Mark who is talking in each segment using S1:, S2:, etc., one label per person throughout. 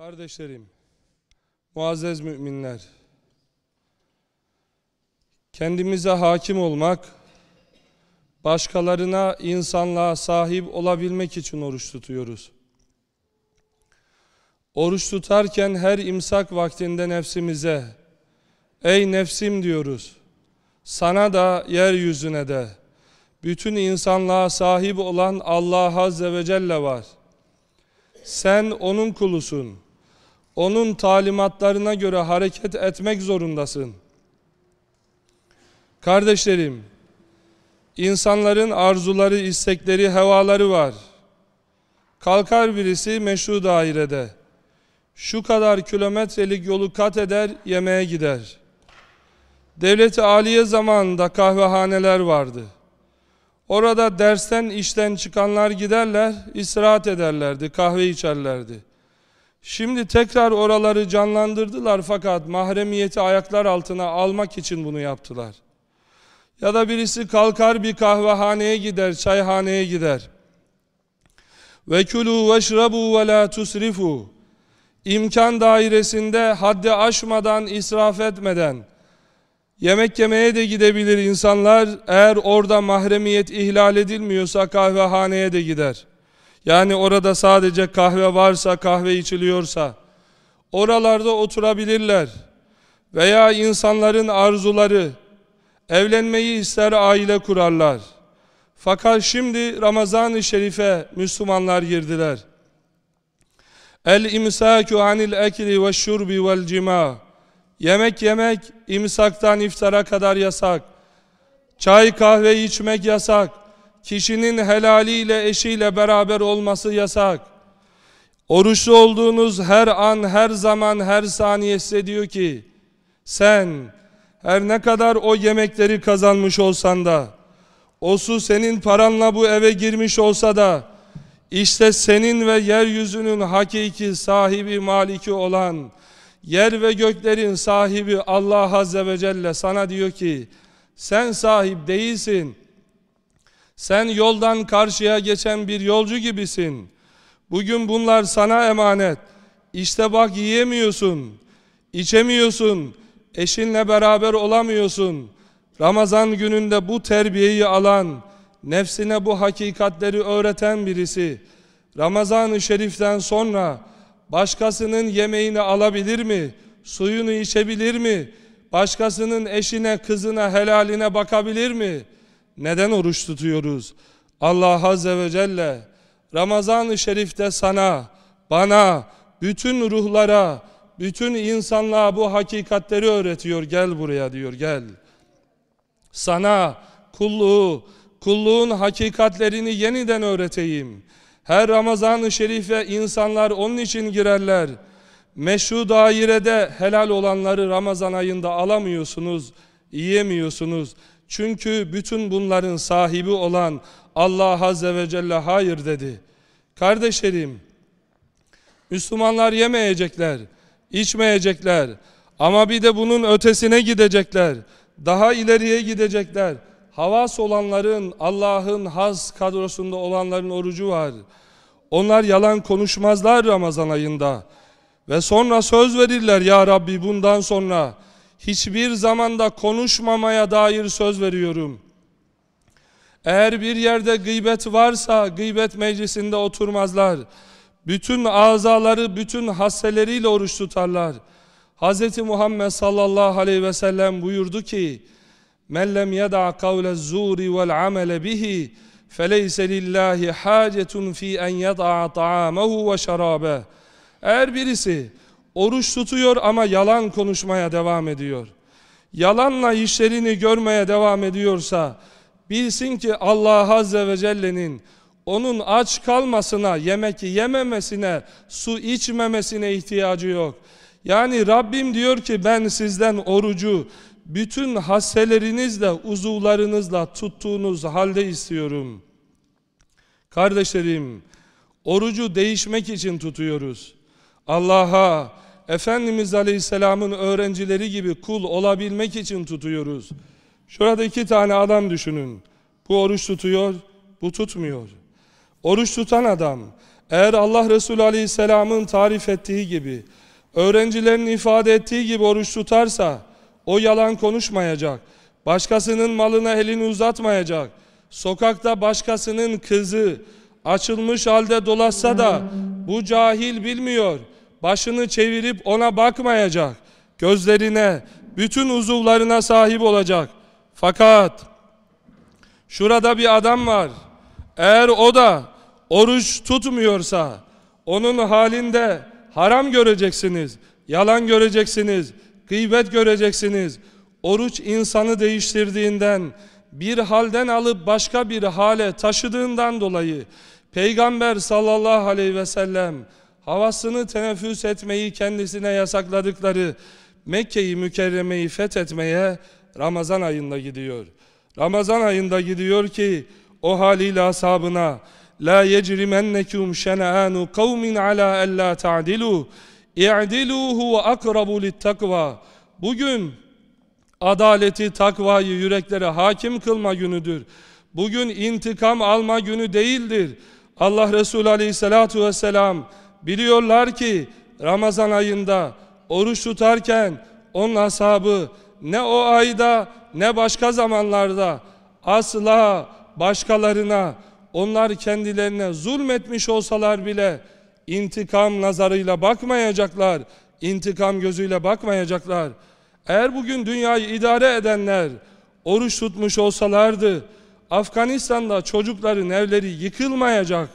S1: Kardeşlerim, muazzez müminler, kendimize hakim olmak, başkalarına, insanlığa sahip olabilmek için oruç tutuyoruz. Oruç tutarken her imsak vaktinde nefsimize, ey nefsim diyoruz, sana da, yeryüzüne de, bütün insanlığa sahip olan Allah Azze ve Celle var. Sen O'nun kulusun. O'nun talimatlarına göre hareket etmek zorundasın. Kardeşlerim, insanların arzuları, istekleri, hevaları var. Kalkar birisi meşru dairede. Şu kadar kilometrelik yolu kat eder, yemeğe gider. Devlet-i Aliye zamanında kahvehaneler vardı. Orada dersten işten çıkanlar giderler, istirahat ederlerdi, kahve içerlerdi. Şimdi tekrar oraları canlandırdılar fakat mahremiyeti ayaklar altına almak için bunu yaptılar. Ya da birisi kalkar bir kahvehaneye gider, çayhaneye gider. Ve kulu veşrabu ve la tusrifu. İmkan dairesinde haddi aşmadan, israf etmeden, Yemek yemeye de gidebilir insanlar. Eğer orada mahremiyet ihlal edilmiyorsa kahvehaneye de gider. Yani orada sadece kahve varsa, kahve içiliyorsa oralarda oturabilirler. Veya insanların arzuları evlenmeyi ister aile kurarlar. Fakat şimdi Ramazan-ı Şerif'e Müslümanlar girdiler. El imsaku anil ekli ve şurbi vel cima. Yemek yemek imsaktan iftara kadar yasak. Çay kahve içmek yasak. Kişinin helaliyle eşiyle beraber olması yasak. Oruçlu olduğunuz her an, her zaman, her saniye size diyor ki sen her ne kadar o yemekleri kazanmış olsan da o su senin paranla bu eve girmiş olsa da işte senin ve yeryüzünün hakiki sahibi maliki olan yer ve göklerin sahibi Allah Azze ve Celle sana diyor ki sen sahip değilsin. Sen yoldan karşıya geçen bir yolcu gibisin. Bugün bunlar sana emanet. İşte bak yiyemiyorsun, içemiyorsun, eşinle beraber olamıyorsun. Ramazan gününde bu terbiyeyi alan, nefsine bu hakikatleri öğreten birisi, Ramazan-ı Şerif'ten sonra başkasının yemeğini alabilir mi? Suyunu içebilir mi? Başkasının eşine, kızına, helaline bakabilir mi? Neden oruç tutuyoruz? Allah Azze ve Celle Ramazan-ı Şerif'te sana, bana, bütün ruhlara, bütün insanlığa bu hakikatleri öğretiyor. Gel buraya diyor, gel. Sana kulluğu, kulluğun hakikatlerini yeniden öğreteyim. Her Ramazan-ı Şerif'e insanlar onun için girerler. Meşru dairede helal olanları Ramazan ayında alamıyorsunuz, yiyemiyorsunuz. Çünkü bütün bunların sahibi olan Allah Azze ve Celle hayır dedi. Kardeşlerim, Müslümanlar yemeyecekler, içmeyecekler. Ama bir de bunun ötesine gidecekler. Daha ileriye gidecekler. Havas olanların, Allah'ın has kadrosunda olanların orucu var. Onlar yalan konuşmazlar Ramazan ayında. Ve sonra söz verirler ya Rabbi bundan sonra hiçbir zamanda konuşmamaya dair söz veriyorum. Eğer bir yerde gıybet varsa gıybet meclisinde oturmazlar. Bütün azaları, bütün hasseleriyle oruç tutarlar. Hz. Muhammed sallallahu aleyhi ve sellem buyurdu ki yed'a kavle zuri vel amele bihi feleyse lillahi hacetun fi en yed'a ta'amehu ve şarabe Eğer birisi oruç tutuyor ama yalan konuşmaya devam ediyor. Yalanla işlerini görmeye devam ediyorsa bilsin ki Allah Azze ve Celle'nin onun aç kalmasına, yemek yememesine, su içmemesine ihtiyacı yok. Yani Rabbim diyor ki ben sizden orucu bütün hasselerinizle, uzuvlarınızla tuttuğunuz halde istiyorum. Kardeşlerim, orucu değişmek için tutuyoruz. Allah'a, Efendimiz Aleyhisselam'ın öğrencileri gibi kul olabilmek için tutuyoruz. Şurada iki tane adam düşünün. Bu oruç tutuyor, bu tutmuyor. Oruç tutan adam, Eğer Allah Resulü Aleyhisselam'ın tarif ettiği gibi, öğrencilerin ifade ettiği gibi oruç tutarsa, o yalan konuşmayacak, başkasının malına elini uzatmayacak, sokakta başkasının kızı açılmış halde dolaşsa da bu cahil bilmiyor, başını çevirip ona bakmayacak, gözlerine, bütün uzuvlarına sahip olacak. Fakat şurada bir adam var, eğer o da oruç tutmuyorsa onun halinde haram göreceksiniz, yalan göreceksiniz, gıybet göreceksiniz. Oruç insanı değiştirdiğinden, bir halden alıp başka bir hale taşıdığından dolayı Peygamber sallallahu aleyhi ve sellem havasını teneffüs etmeyi kendisine yasakladıkları Mekke'yi mükerremeyi fethetmeye Ramazan ayında gidiyor. Ramazan ayında gidiyor ki o haliyle ashabına La yecrimennekum şena'anu kavmin ala alla ta'dilu i'dilu huve akrabu littakva Bugün adaleti, takvayı yüreklere hakim kılma günüdür. Bugün intikam alma günü değildir. Allah Resulü Aleyhisselatu Vesselam biliyorlar ki Ramazan ayında oruç tutarken onun ashabı ne o ayda ne başka zamanlarda asla başkalarına onlar kendilerine zulmetmiş olsalar bile intikam nazarıyla bakmayacaklar. intikam gözüyle bakmayacaklar. Eğer bugün dünyayı idare edenler oruç tutmuş olsalardı Afganistan'da çocukların evleri yıkılmayacak.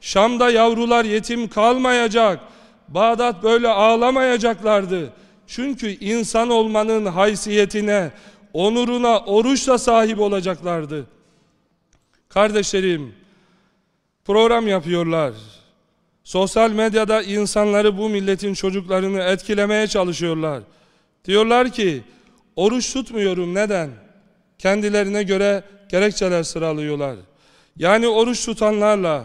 S1: Şam'da yavrular yetim kalmayacak. Bağdat böyle ağlamayacaklardı. Çünkü insan olmanın haysiyetine, onuruna oruçla sahip olacaklardı. Kardeşlerim, program yapıyorlar. Sosyal medyada insanları bu milletin çocuklarını etkilemeye çalışıyorlar. Diyorlar ki, oruç tutmuyorum neden? Kendilerine göre gerekçeler sıralıyorlar. Yani oruç tutanlarla,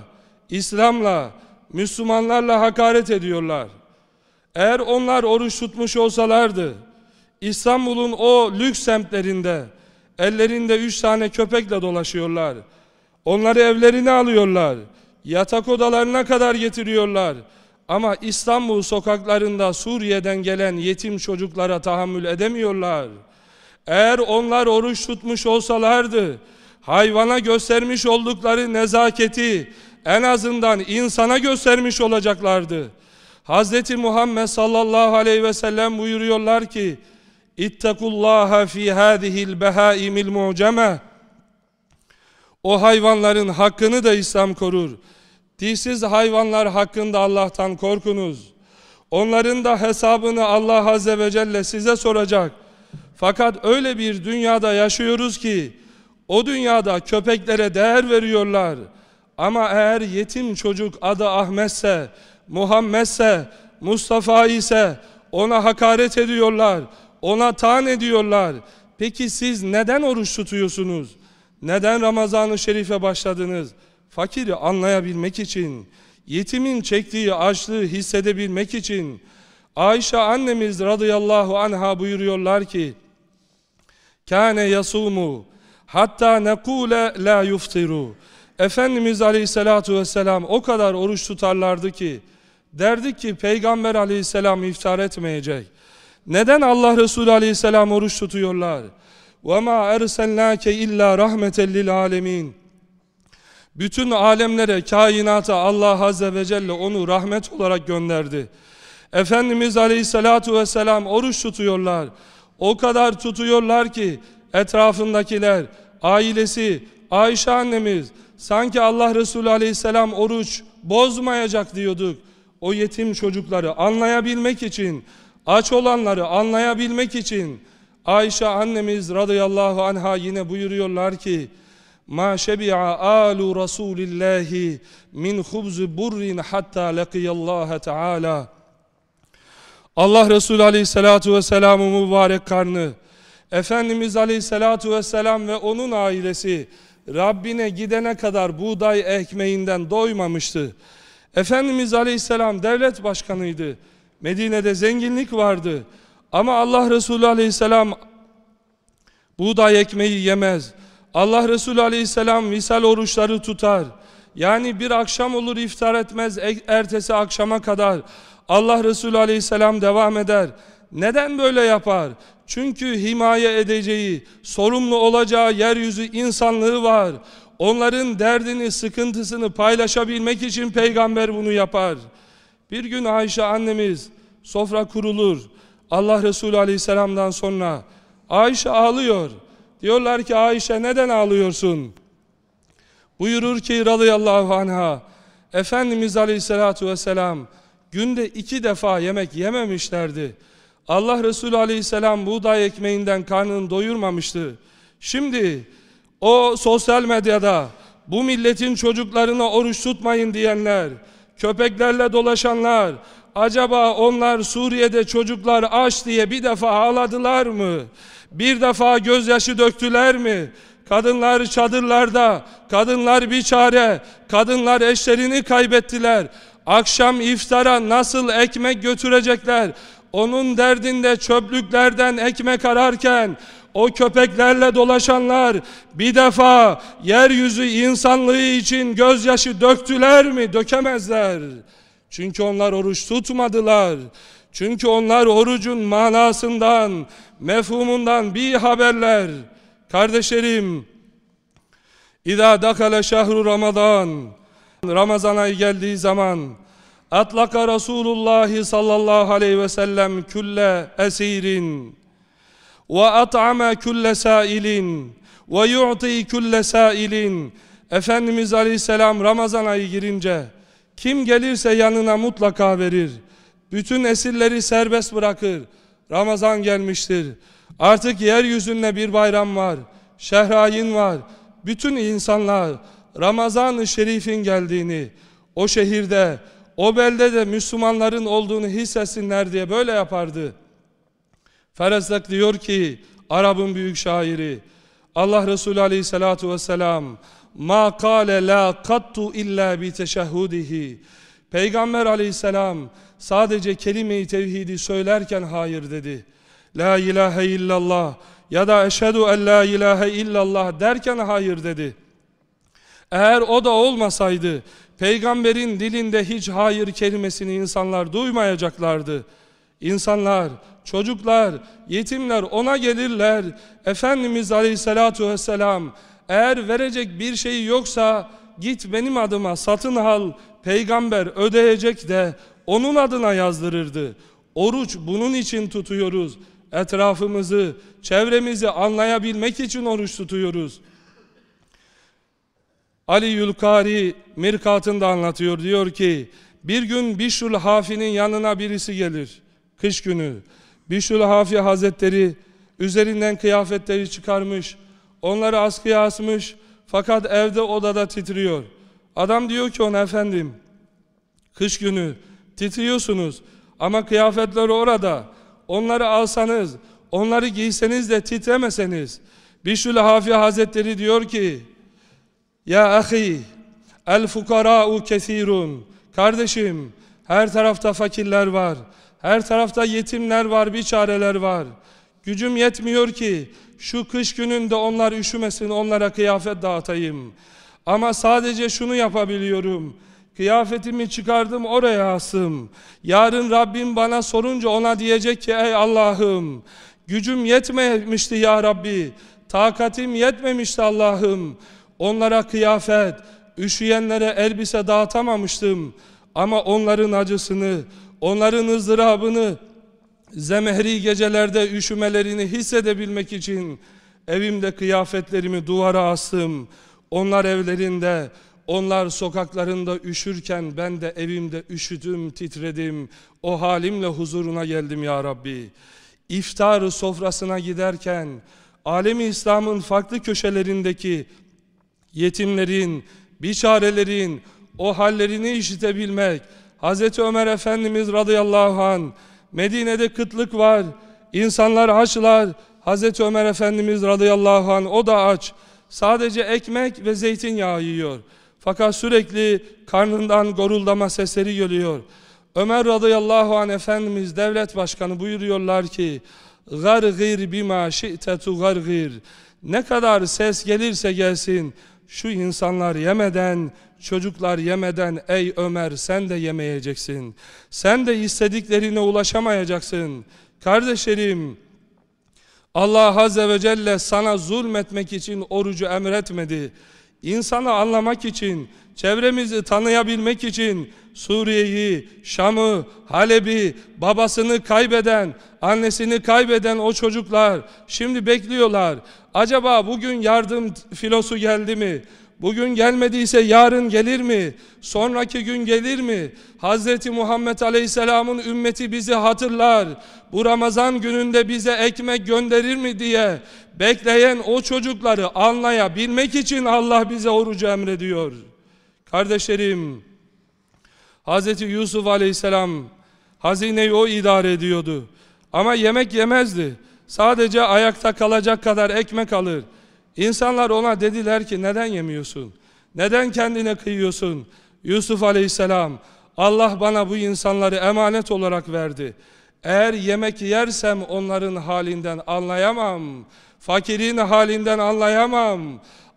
S1: İslam'la, Müslümanlarla hakaret ediyorlar. Eğer onlar oruç tutmuş olsalardı, İstanbul'un o lüks semtlerinde, ellerinde üç tane köpekle dolaşıyorlar. Onları evlerine alıyorlar. Yatak odalarına kadar getiriyorlar. Ama İstanbul sokaklarında Suriye'den gelen yetim çocuklara tahammül edemiyorlar. Eğer onlar oruç tutmuş olsalardı, hayvana göstermiş oldukları nezaketi en azından insana göstermiş olacaklardı. Hz. Muhammed sallallahu aleyhi ve sellem buyuruyorlar ki, İttekullaha fi hadihil behaimil mu'ceme O hayvanların hakkını da İslam korur. Dilsiz hayvanlar hakkında Allah'tan korkunuz. Onların da hesabını Allah Azze ve Celle size soracak. Fakat öyle bir dünyada yaşıyoruz ki o dünyada köpeklere değer veriyorlar. Ama eğer yetim çocuk adı Ahmetse, Muhammedse, Mustafa ise ona hakaret ediyorlar, ona taan ediyorlar. Peki siz neden oruç tutuyorsunuz? Neden Ramazan-ı Şerif'e başladınız? Fakiri anlayabilmek için, yetimin çektiği açlığı hissedebilmek için, Ayşe annemiz radıyallahu anha buyuruyorlar ki, Kâne yasumu hatta nekule la yuftiru. Efendimiz Aleyhisselatu vesselam o kadar oruç tutarlardı ki derdik ki Peygamber Aleyhisselam iftar etmeyecek. Neden Allah Resulü Aleyhisselam oruç tutuyorlar? وَمَا اَرْسَلْنَاكَ اِلَّا رَحْمَةً لِلْعَالَمِينَ Bütün alemlere, kainata Allah Azze ve Celle onu rahmet olarak gönderdi. Efendimiz Aleyhisselatu Vesselam oruç tutuyorlar. O kadar tutuyorlar ki etrafındakiler, ailesi, Ayşe annemiz sanki Allah Resulü Aleyhisselam oruç bozmayacak diyorduk. O yetim çocukları anlayabilmek için, aç olanları anlayabilmek için Ayşe annemiz radıyallahu anha yine buyuruyorlar ki Ma şebi'a alu Rasulillahi min hubzu burrin hatta laqiyallaha teala Allah Resulü Aleyhisselatü Vesselam'ın mübarek karnı, Efendimiz Aleyhisselatü Vesselam ve onun ailesi Rabbine gidene kadar buğday ekmeğinden doymamıştı. Efendimiz Aleyhisselam devlet başkanıydı. Medine'de zenginlik vardı. Ama Allah Resulü Aleyhisselam buğday ekmeği yemez. Allah Resulü Aleyhisselam misal oruçları tutar. Yani bir akşam olur iftar etmez e- ertesi akşama kadar Allah Resulü Aleyhisselam devam eder. Neden böyle yapar? Çünkü himaye edeceği, sorumlu olacağı yeryüzü insanlığı var. Onların derdini, sıkıntısını paylaşabilmek için peygamber bunu yapar. Bir gün Ayşe annemiz sofra kurulur. Allah Resulü Aleyhisselam'dan sonra Ayşe ağlıyor. Diyorlar ki Ayşe neden ağlıyorsun? Buyurur ki radıyallahu anha Efendimiz Aleyhisselatü Vesselam günde iki defa yemek yememişlerdi. Allah Resulü Aleyhisselam buğday ekmeğinden karnını doyurmamıştı. Şimdi o sosyal medyada bu milletin çocuklarına oruç tutmayın diyenler, köpeklerle dolaşanlar, acaba onlar Suriye'de çocuklar aç diye bir defa ağladılar mı? Bir defa gözyaşı döktüler mi? Kadınlar çadırlarda, kadınlar bir çare, kadınlar eşlerini kaybettiler. Akşam iftara nasıl ekmek götürecekler? Onun derdinde çöplüklerden ekmek ararken o köpeklerle dolaşanlar bir defa yeryüzü insanlığı için gözyaşı döktüler mi? Dökemezler. Çünkü onlar oruç tutmadılar. Çünkü onlar orucun manasından, mefhumundan bir haberler. Kardeşlerim, İza dakale şehru Ramazan, Ramazan ayı geldiği zaman, atlaka Resulullah sallallahu aleyhi ve sellem külle esirin, ve at'ama külle sailin, ve yu'ti külle sailin. Efendimiz aleyhisselam Ramazan ayı girince, kim gelirse yanına mutlaka verir. Bütün esirleri serbest bırakır. Ramazan gelmiştir. Artık yeryüzünde bir bayram var. Şehrayin var. Bütün insanlar Ramazan-ı Şerif'in geldiğini, o şehirde, o beldede Müslümanların olduğunu hissetsinler diye böyle yapardı. Ferezdek diyor ki, Arap'ın büyük şairi, Allah Resulü Aleyhisselatü Vesselam, ma kâle la kattu illa bi teşehhudihi. Peygamber Aleyhisselam sadece kelime-i tevhidi söylerken hayır dedi. La ilahe illallah ya da eşhedü en la ilahe illallah derken hayır dedi. Eğer o da olmasaydı peygamberin dilinde hiç hayır kelimesini insanlar duymayacaklardı. İnsanlar, çocuklar, yetimler ona gelirler. Efendimiz Aleyhisselatü Vesselam eğer verecek bir şey yoksa git benim adıma satın al. Peygamber ödeyecek de onun adına yazdırırdı. Oruç bunun için tutuyoruz. Etrafımızı, çevremizi anlayabilmek için oruç tutuyoruz. Ali Yülkari Mirkat'ında anlatıyor. Diyor ki bir gün Bişrul Hafi'nin yanına birisi gelir. Kış günü. Bişrul Hafi Hazretleri üzerinden kıyafetleri çıkarmış. Onları askıya asmış. Fakat evde odada titriyor. Adam diyor ki ona efendim kış günü titriyorsunuz ama kıyafetler orada. Onları alsanız, onları giyseniz de titremeseniz. Bişrul Hafi Hazretleri diyor ki Ya ahi el fukara'u kesirun Kardeşim her tarafta fakirler var. Her tarafta yetimler var, biçareler var. Gücüm yetmiyor ki şu kış gününde onlar üşümesin, onlara kıyafet dağıtayım. Ama sadece şunu yapabiliyorum. Kıyafetimi çıkardım oraya asım. Yarın Rabbim bana sorunca ona diyecek ki ey Allah'ım gücüm yetmemişti ya Rabbi. Takatim yetmemişti Allah'ım. Onlara kıyafet, üşüyenlere elbise dağıtamamıştım. Ama onların acısını, onların ızdırabını, zemehri gecelerde üşümelerini hissedebilmek için evimde kıyafetlerimi duvara astım. Onlar evlerinde, onlar sokaklarında üşürken ben de evimde üşüdüm, titredim. O halimle huzuruna geldim ya Rabbi. İftar sofrasına giderken alemi İslam'ın farklı köşelerindeki yetimlerin, biçarelerin o hallerini işitebilmek. Hz. Ömer Efendimiz radıyallahu an Medine'de kıtlık var. İnsanlar açlar. Hz. Ömer Efendimiz radıyallahu an o da aç. Sadece ekmek ve zeytinyağı yiyor. Fakat sürekli karnından goruldama sesleri geliyor. Ömer radıyallahu anh Efendimiz devlet başkanı buyuruyorlar ki gargir bima şi'te tugargir ne kadar ses gelirse gelsin şu insanlar yemeden çocuklar yemeden ey Ömer sen de yemeyeceksin. Sen de istediklerine ulaşamayacaksın. Kardeşlerim Allah Azze ve Celle sana zulmetmek için orucu emretmedi. İnsanı anlamak için, çevremizi tanıyabilmek için Suriye'yi, Şam'ı, Halep'i, babasını kaybeden, annesini kaybeden o çocuklar şimdi bekliyorlar. Acaba bugün yardım filosu geldi mi? Bugün gelmediyse yarın gelir mi? Sonraki gün gelir mi? Hazreti Muhammed Aleyhisselam'ın ümmeti bizi hatırlar. Bu Ramazan gününde bize ekmek gönderir mi diye bekleyen o çocukları anlayabilmek için Allah bize orucu emrediyor. Kardeşlerim, Hazreti Yusuf Aleyhisselam hazineyi o idare ediyordu. Ama yemek yemezdi. Sadece ayakta kalacak kadar ekmek alır. İnsanlar ona dediler ki neden yemiyorsun? Neden kendine kıyıyorsun? Yusuf Aleyhisselam Allah bana bu insanları emanet olarak verdi. Eğer yemek yersem onların halinden anlayamam. Fakirin halinden anlayamam.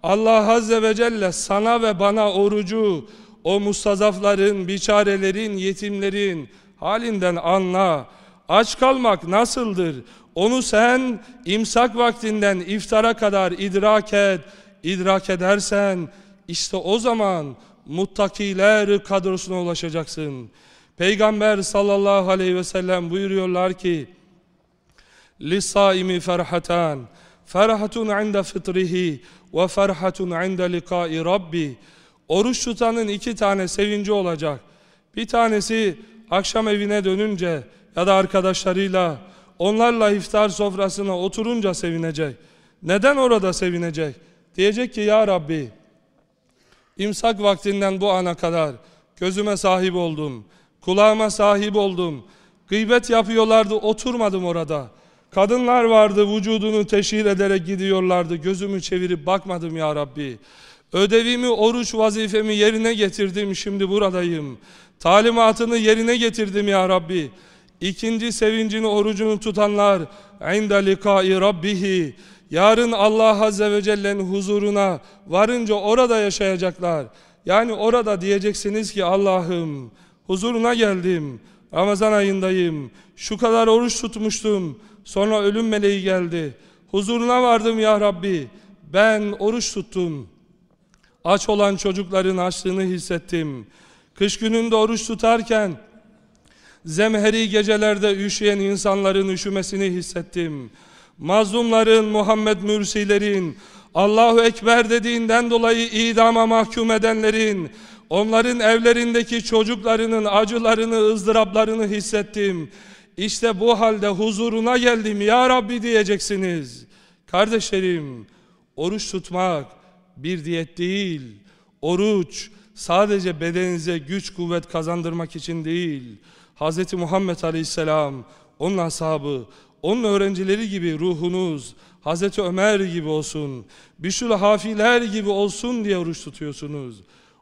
S1: Allah Azze ve Celle sana ve bana orucu o mustazafların, biçarelerin, yetimlerin halinden anla. Aç kalmak nasıldır? Onu sen imsak vaktinden iftara kadar idrak et. İdrak edersen işte o zaman muttakiler kadrosuna ulaşacaksın. Peygamber sallallahu aleyhi ve sellem buyuruyorlar ki لِسَائِمِ فَرْحَتَانِ فَرْحَةٌ عِنْدَ فِطْرِهِ وَفَرْحَةٌ عِنْدَ لِقَاءِ رَبِّ Oruç tutanın iki tane sevinci olacak. Bir tanesi akşam evine dönünce ya da arkadaşlarıyla onlarla iftar sofrasına oturunca sevinecek. Neden orada sevinecek? Diyecek ki ya Rabbi imsak vaktinden bu ana kadar gözüme sahip oldum. Kulağıma sahip oldum. Gıybet yapıyorlardı oturmadım orada. Kadınlar vardı vücudunu teşhir ederek gidiyorlardı. Gözümü çevirip bakmadım ya Rabbi. Ödevimi, oruç vazifemi yerine getirdim. Şimdi buradayım. Talimatını yerine getirdim ya Rabbi. İkinci sevincini, orucunu tutanlar عِنْدَ لِقَاءِ رَبِّهِ Yarın Allah Azze ve Celle'nin huzuruna varınca orada yaşayacaklar. Yani orada diyeceksiniz ki Allah'ım huzuruna geldim. Ramazan ayındayım. Şu kadar oruç tutmuştum. Sonra ölüm meleği geldi. Huzuruna vardım ya Rabbi. Ben oruç tuttum. Aç olan çocukların açlığını hissettim. Kış gününde oruç tutarken zemheri gecelerde üşüyen insanların üşümesini hissettim. Mazlumların, Muhammed Mürsilerin, Allahu Ekber dediğinden dolayı idama mahkum edenlerin, onların evlerindeki çocuklarının acılarını, ızdıraplarını hissettim. İşte bu halde huzuruna geldim ya Rabbi diyeceksiniz. Kardeşlerim, oruç tutmak bir diyet değil. Oruç sadece bedeninize güç kuvvet kazandırmak için değil. Hz. Muhammed Aleyhisselam, onun ashabı, onun öğrencileri gibi ruhunuz Hazreti Ömer gibi olsun, Bişül Hafiler gibi olsun diye oruç tutuyorsunuz.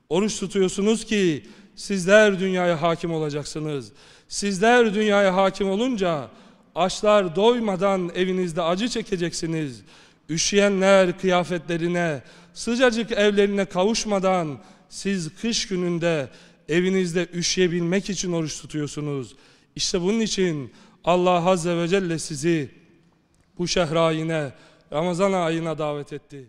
S1: Oruç tutuyorsunuz ki sizler dünyaya hakim olacaksınız. Sizler dünyaya hakim olunca açlar doymadan evinizde acı çekeceksiniz. Üşüyenler kıyafetlerine, sıcacık evlerine kavuşmadan siz kış gününde evinizde üşüyebilmek için oruç tutuyorsunuz. İşte bunun için Allah Azze ve Celle sizi bu şehrayine, Ramazan ayına davet etti.